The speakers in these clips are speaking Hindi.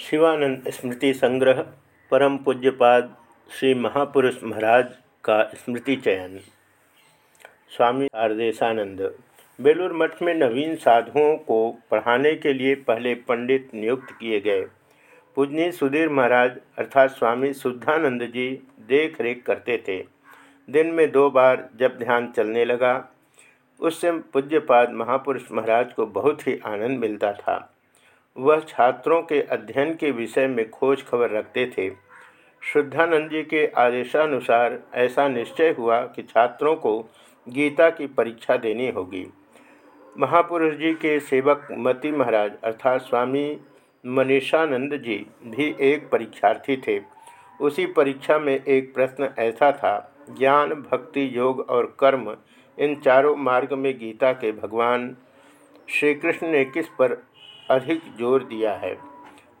शिवानंद स्मृति संग्रह, परम पूज्यपाद श्री महापुरुष महाराज का स्मृति चयन। स्वामी आरदेशानंद, बेलूर मठ में नवीन साधुओं को पढ़ाने के लिए पहले पंडित नियुक्त किए गए। पूजनी सुधीर महाराज अर्थात स्वामी शुद्धानंद जी देख रेख करते थे। दिन में दो बार जब ध्यान चलने लगा, उससे पूज्यपाद महापुरुष महाराज को बहुत ही आनंद मिलता था। वह छात्रों के अध्ययन के विषय में खोज खबर रखते थे। शुद्धानंद जी के आदेशानुसार ऐसा निश्चय हुआ कि छात्रों को गीता की परीक्षा देनी होगी। महापुरुष जी के सेवक मति महाराज अर्थात स्वामी मनीषानंद जी भी एक परीक्षार्थी थे। उसी परीक्षा में एक प्रश्न ऐसा था, ज्ञान, भक्ति, योग और कर्म, इन चारों मार्ग में गीता के भगवान श्री कृष्ण ने किस पर अधिक ज़ोर दिया है।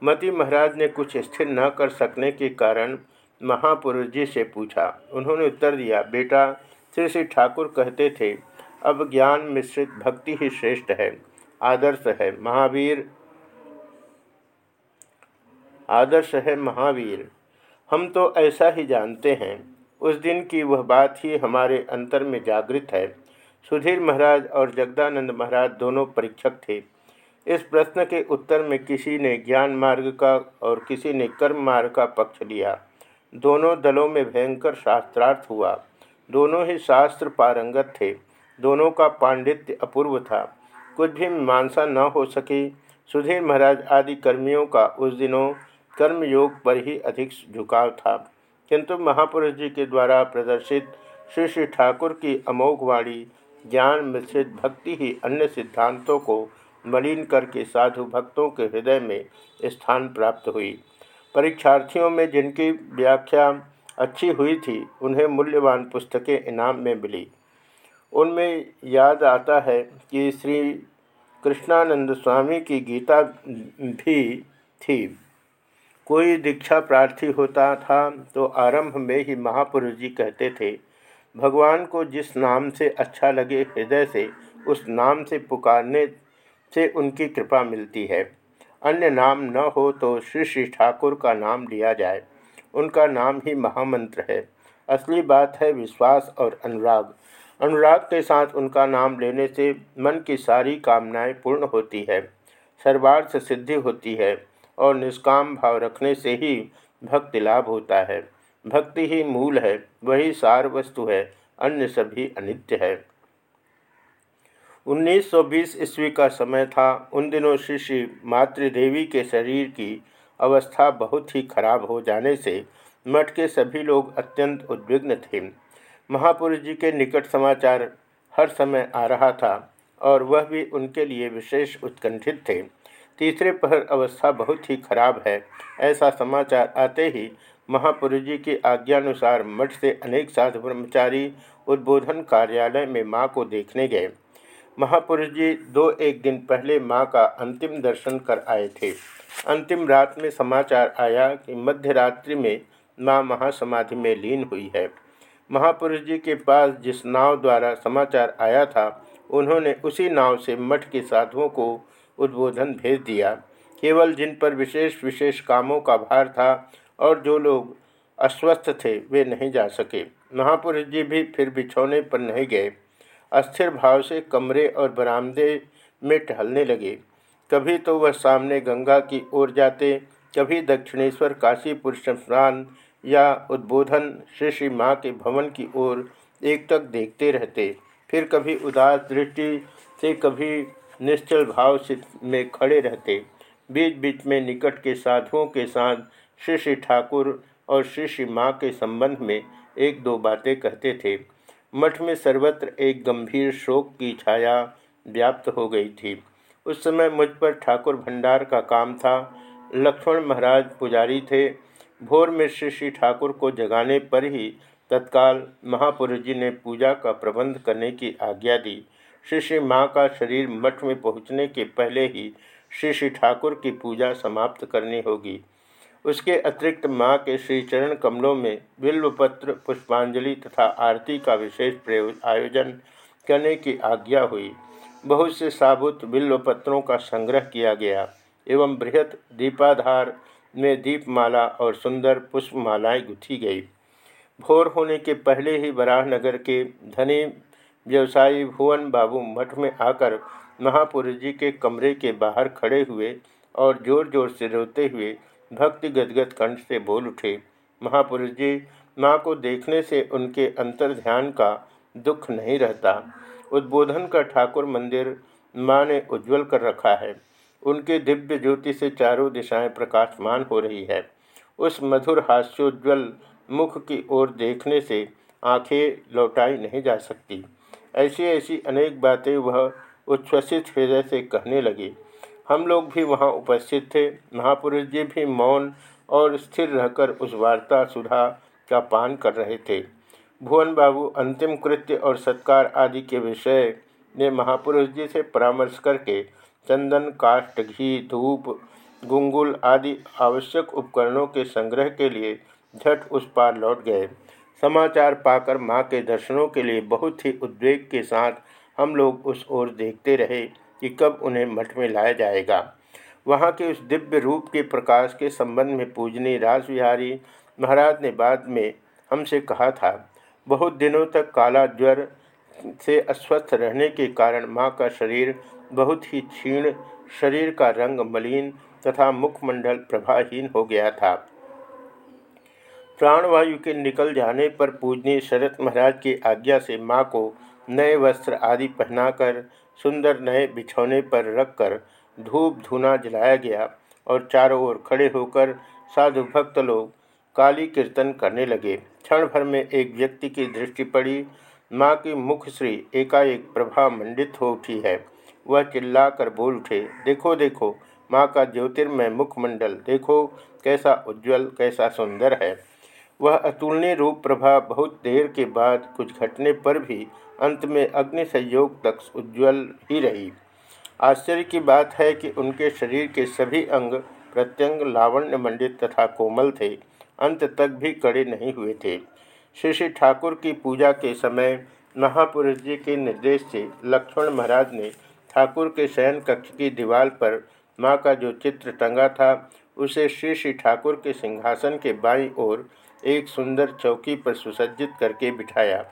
मती महाराज ने कुछ स्थिर न कर सकने के कारण महापुरुष जी से पूछा। उन्होंने उत्तर दिया, बेटा, श्री श्री ठाकुर कहते थे, अब ज्ञान मिश्रित भक्ति ही श्रेष्ठ है, आदर्श है, महावीर, आदर्श है, महावीर। हम तो ऐसा ही जानते हैं। उस दिन की वह बात ही हमारे अंतर में जागृत है। सुधीर महाराज और जगदानंद महाराज दोनों परीक्षक थे। इस प्रश्न के उत्तर में किसी ने ज्ञान मार्ग का और किसी ने कर्म मार्ग का पक्ष लिया। दोनों दलों में भयंकर शास्त्रार्थ हुआ। दोनों ही शास्त्र पारंगत थे। दोनों का पांडित्य अपूर्व था। कुछ भी मीमांसा न हो सकी, सुधीर महाराज आदि कर्मियों का उस दिनों कर्मयोग पर ही अधिक झुकाव था। किंतु महापुरुष जी के द्वारा प्रदर्शित श्री श्री ठाकुर की अमोघ वाणी, ज्ञान मिश्रित भक्ति ही अन्य सिद्धांतों को मलिन करके साधु भक्तों के हृदय में स्थान प्राप्त हुई। परीक्षार्थियों में जिनकी व्याख्या अच्छी हुई थी, उन्हें मूल्यवान पुस्तकें इनाम में मिली। उनमें याद आता है कि श्री कृष्णानंद स्वामी की गीता भी थी। कोई दीक्षा प्रार्थी होता था तो आरंभ में ही महापुरुष जी कहते थे, भगवान को जिस नाम से अच्छा लगे हृदय से, उस नाम से पुकारने से उनकी कृपा मिलती है। अन्य नाम न हो तो श्री श्री ठाकुर का नाम लिया जाए। उनका नाम ही महामंत्र है। असली बात है विश्वास और अनुराग। अनुराग के साथ उनका नाम लेने से मन की सारी कामनाएँ पूर्ण होती है। सर्वार्थ सिद्धि होती है और निष्काम भाव रखने से ही भक्ति लाभ होता है। भक्ति ही मूल है, वही सार वस्तु है, अन्य सभी अनित्य है। 1920 ईस्वी का समय था। उन दिनों श्री श्री मातृदेवी के शरीर की अवस्था बहुत ही खराब हो जाने से मठ के सभी लोग अत्यंत उद्विग्न थे। महापुरुष जी के निकट समाचार हर समय आ रहा था और वह भी उनके लिए विशेष उत्कंठित थे। तीसरे पहर अवस्था बहुत ही खराब है। ऐसा समाचार आते ही महापुरुष जी की आज्ञानुसार मठ से अनेक साधु ब्रह्मचारी उद्बोधन कार्यालय में माँ को देखने गए। महापुरुष जी दो एक दिन पहले माँ का अंतिम दर्शन कर आए थे। अंतिम रात में समाचार आया कि मध्य रात्रि में माँ महासमाधि में लीन हुई है। महापुरुष जी के पास जिस नाव द्वारा समाचार आया था, उन्होंने उसी नाव से मठ के साधुओं को उद्बोधन भेज दिया। केवल जिन पर विशेष विशेष कामों का भार था और जो लोग अस्वस्थ थे, वे नहीं जा सके। महापुरुष जी भी फिर बिछौने पर नहीं गए। अस्थिर भाव से कमरे और बरामदे में टहलने लगे। कभी तो वह सामने गंगा की ओर जाते, कभी दक्षिणेश्वर काशीपुर स्नान या उद्बोधन श्री श्री माँ के भवन की ओर एक तक देखते रहते। फिर कभी उदास दृष्टि से कभी निश्चल भाव से में खड़े रहते। बीच बीच में निकट के साधुओं के साथ श्री श्री ठाकुर और श्री श्री माँ के संबंध में एक दो बातें कहते थे। मठ में सर्वत्र एक गंभीर शोक की छाया व्याप्त हो गई थी। उस समय मुझ पर ठाकुर भंडार का काम था। लक्ष्मण महाराज पुजारी थे। भोर में श्री श्री ठाकुर को जगाने पर ही तत्काल महापुरुष जी ने पूजा का प्रबंध करने की आज्ञा दी। श्री श्री माँ का शरीर मठ में पहुँचने के पहले ही श्री श्री ठाकुर की पूजा समाप्त करनी होगी। उसके अतिरिक्त माँ के श्री चरण कमलों में बिल्वपत्र, पुष्पांजलि तथा आरती का विशेष आयोजन करने की आज्ञा हुई। बहुत से साबुत बिल्वपत्रों का संग्रह किया गया एवं बृहत दीपाधार में दीपमाला और सुंदर पुष्पमालाएँ गुथी गई। भोर होने के पहले ही बराहनगर के धनी व्यवसायी भुवन बाबू मठ में आकर महापुरुष जी के कमरे के बाहर खड़े हुए और ज़ोर ज़ोर से रोते हुए भक्ति गदगद कंठ से बोल उठे, महापुरुष जी, माँ को देखने से उनके अंतर ध्यान का दुख नहीं रहता। उद्बोधन का ठाकुर मंदिर माँ ने उज्जवल कर रखा है। उनके दिव्य ज्योति से चारों दिशाएँ प्रकाशमान हो रही है। उस मधुर हास्योज्वल मुख की ओर देखने से आँखें लौटाई नहीं जा सकती। ऐसी ऐसी अनेक बातें वह उच्छ्वसित हृदय से कहने लगे। हम लोग भी वहाँ उपस्थित थे। महापुरुष जी भी मौन और स्थिर रहकर उस वार्ता सुधा का पान कर रहे थे। भुवन बाबू अंतिम कृत्य और सत्कार आदि के विषय में महापुरुष जी से परामर्श करके चंदन, काष्ठ, घी, धूप, गुंगुल आदि आवश्यक उपकरणों के संग्रह के लिए झट उस पार लौट गए। समाचार पाकर माँ के दर्शनों के लिए बहुत ही उद्वेग के साथ हम लोग उस ओर देखते रहे। कि कब उन्हें मठ में लाया जाएगा। वहाँ के उस दिव्य रूप के प्रकाश के संबंध में पूजनी राजविहारी महाराज ने बाद में हमसे कहा था, बहुत दिनों तक काला ज्वर से अस्वस्थ रहने के कारण माँ का शरीर बहुत ही क्षीण, शरीर का रंग मलिन तथा मुखमंडल प्रभाहीन हो गया था। प्राणवायु के निकल जाने पर पूजनीय शरत महाराज की आज्ञा से माँ को नए वस्त्र आदि पहनाकर सुंदर नए बिछौने पर रखकर धूप धुना जलाया गया और चारों ओर खड़े होकर साधु भक्त लोग काली कीर्तन करने लगे। क्षण भर में एक व्यक्ति की दृष्टि पड़ी। माँ की मुखश्री एकाएक प्रभा मंडित हो उठी है। वह चिल्लाकर बोल उठे, देखो देखो, माँ का ज्योतिर्मय मुखमंडल, देखो, कैसा उज्जवल, कैसा सुंदर है। वह अतुलनीय रूप प्रभा बहुत देर के बाद कुछ घटने पर भी अंत में अग्नि संयोग तक उज्ज्वल ही रही। आश्चर्य की बात है कि उनके शरीर के सभी अंग प्रत्यंग लावण्य मंडित तथा कोमल थे, अंत तक भी कड़े नहीं हुए थे। श्री श्री ठाकुर की पूजा के समय महापुरुष जी के निर्देश से लक्ष्मण महाराज ने ठाकुर के शयन कक्ष की दीवार पर माँ का जो चित्र टंगा था उसे श्री श्री ठाकुर के सिंहासन के बाईं ओर एक सुंदर चौकी पर सुसज्जित करके बिठाया।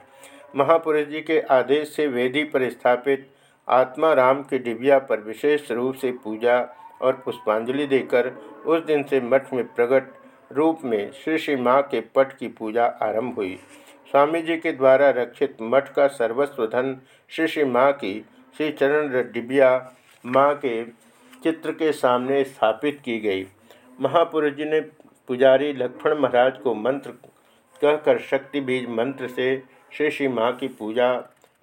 महापुरुष जी के आदेश से वेदी पर स्थापित आत्मा राम के डिबिया पर विशेष रूप से पूजा और पुष्पांजलि देकर उस दिन से मठ में प्रकट रूप में श्री श्री माँ के पट की पूजा आरंभ हुई। स्वामी जी के द्वारा रक्षित मठ का सर्वस्व धन श्री श्री माँ की श्री चरण डिबिया माँ के चित्र के सामने स्थापित की गई। महापुरुष जी ने पुजारी लक्ष्मण महाराज को मंत्र कहकर शक्ति बीज मंत्र से श्री श्री माँ की पूजा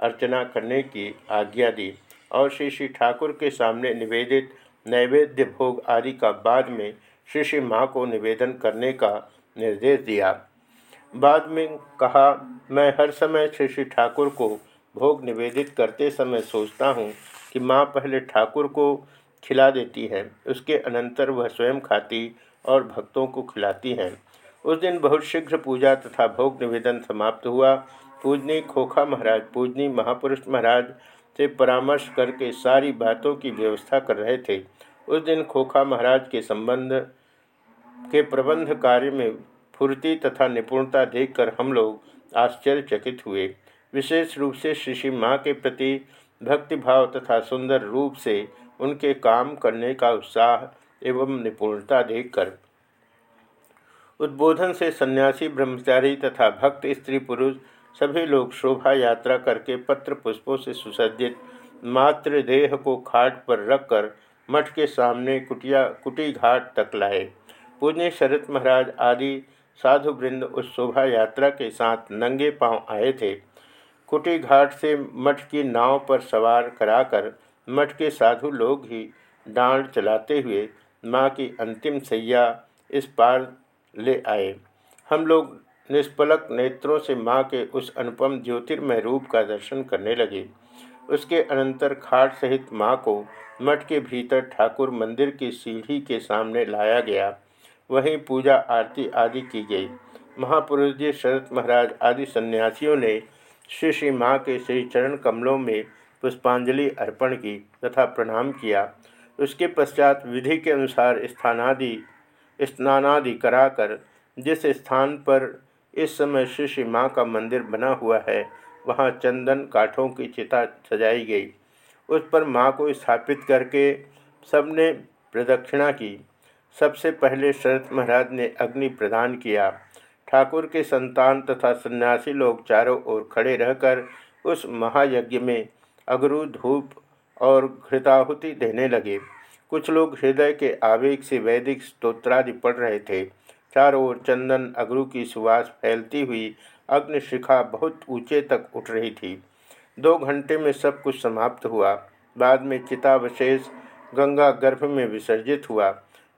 अर्चना करने की आज्ञा दी और श्री श्री ठाकुर के सामने निवेदित नैवेद्य भोग आदि का बाद में श्री श्री माँ को निवेदन करने का निर्देश दिया। बाद में कहा, मैं हर समय श्री श्री ठाकुर को भोग निवेदित करते समय सोचता हूँ कि माँ पहले ठाकुर को खिला देती है, उसके अनंतर वह स्वयं खाती और भक्तों को खिलाती हैं। उस दिन बहुत शीघ्र पूजा तथा भोग निवेदन समाप्त हुआ। पूजनी खोखा महाराज, पूजनी महापुरुष महाराज से परामर्श करके सारी बातों की व्यवस्था कर रहे थे। उस दिन खोखा महाराज के संबंध, के प्रबंध कार्य में फुर्ती तथा निपुणता देखकर हम लोग आश्चर्यचकित हुए। विशेष रूप से श्री माँ के प्रति भक्तिभाव तथा सुंदर रूप से उनके काम करने का उत्साह एवं निपुणता देखकर। उद्बोधन से सन्यासी, ब्रह्मचारी तथा भक्त, स्त्री, पुरुष सभी लोग शोभा यात्रा करके पत्र पुष्पों से सुसज्जित मातृदेह को खाट पर रखकर मठ के सामने कुटिया, कुटी घाट तक लाए। पूज्य शरत महाराज आदि साधु वृंद उस शोभा यात्रा के साथ नंगे पाँव आए थे। कुटी घाट से मठ की नाव पर सवार कराकर मठ के साधु लोग ही डांड चलाते हुए माँ की अंतिम सैया इस पार ले आए। हम लोग निष्पलक नेत्रों से माँ के उस अनुपम ज्योतिर्मय रूप का दर्शन करने लगे। उसके अनंतर खाट सहित माँ को मठ के भीतर ठाकुर मंदिर की सीढ़ी के सामने लाया गया। वहीं पूजा, आरती आदि की गई। महापुरुष जी, शरत महाराज आदि सन्यासियों ने श्री श्री माँ के श्री चरण कमलों में पुष्पांजलि अर्पण की तथा प्रणाम किया। उसके पश्चात विधि के अनुसार स्थानादि, स्नानादि कराकर जिस स्थान पर इस समय श्री श्री माँ का मंदिर बना हुआ है, वहाँ चंदन काठों की चिता सजाई गई। उस पर माँ को स्थापित करके सबने प्रदक्षिणा की। सबसे पहले शरत महाराज ने अग्नि प्रदान किया। ठाकुर के संतान तथा सन्यासी लोग चारों ओर खड़े रहकर उस महायज्ञ में अगरू धूप और घृताहुति देने लगे। कुछ लोग हृदय के आवेग से वैदिक स्तोत्रादि पढ़ रहे थे। चारों ओर चंदन अगरू की सुवास फैलती हुई अग्निशिखा बहुत ऊँचे तक उठ रही थी। दो घंटे में सब कुछ समाप्त हुआ। बाद में चितावशेष गंगा गर्भ में विसर्जित हुआ।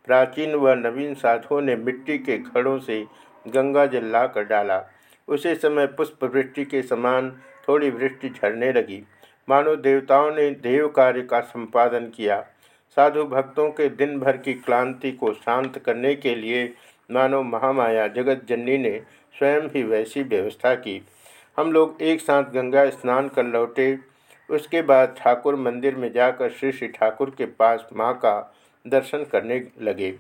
प्राचीन व नवीन साधुओं ने मिट्टी के घड़ों से गंगा जल ला कर डाला। उसी समय पुष्प वृष्टि के समान थोड़ी वृष्टि झरने लगी। मानो देवताओं ने देव कार्य का संपादन किया। साधु भक्तों के दिन भर की क्लांति को शांत करने के लिए मानो महामाया जगत जननी ने स्वयं ही वैसी व्यवस्था की। हम लोग एक साथ गंगा स्नान कर लौटे। उसके बाद ठाकुर मंदिर में जाकर श्री श्री ठाकुर के पास माँ का दर्शन करने लगे।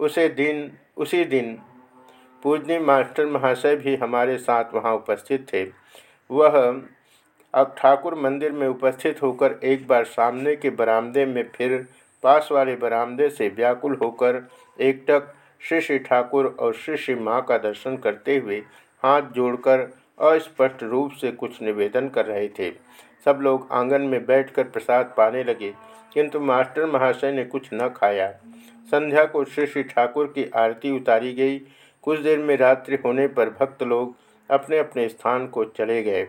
उसे दिन, उसी दिन पूजनी मास्टर महाशय भी हमारे साथ वहाँ उपस्थित थे। वह अब ठाकुर मंदिर में उपस्थित होकर एक बार सामने के बरामदे में फिर पास वाले बरामदे से व्याकुल होकर एकटक श्री श्री ठाकुर और श्री श्री माँ का दर्शन करते हुए हाथ जोड़कर अस्पष्ट रूप से कुछ निवेदन कर रहे थे। सब लोग आँगन में बैठकर प्रसाद पाने लगे, किंतु मास्टर महाशय ने कुछ न खाया। संध्या को श्री श्री ठाकुर की आरती उतारी गई। कुछ देर में रात्रि होने पर भक्त लोग अपने अपने स्थान को चले गए।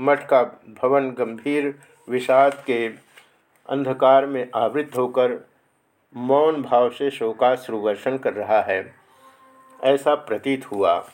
मठ का भवन गंभीर विषाद के अंधकार में आवृत होकर मौन भाव से शोकाश्रु वर्षण कर रहा है। ऐसा प्रतीत हुआ।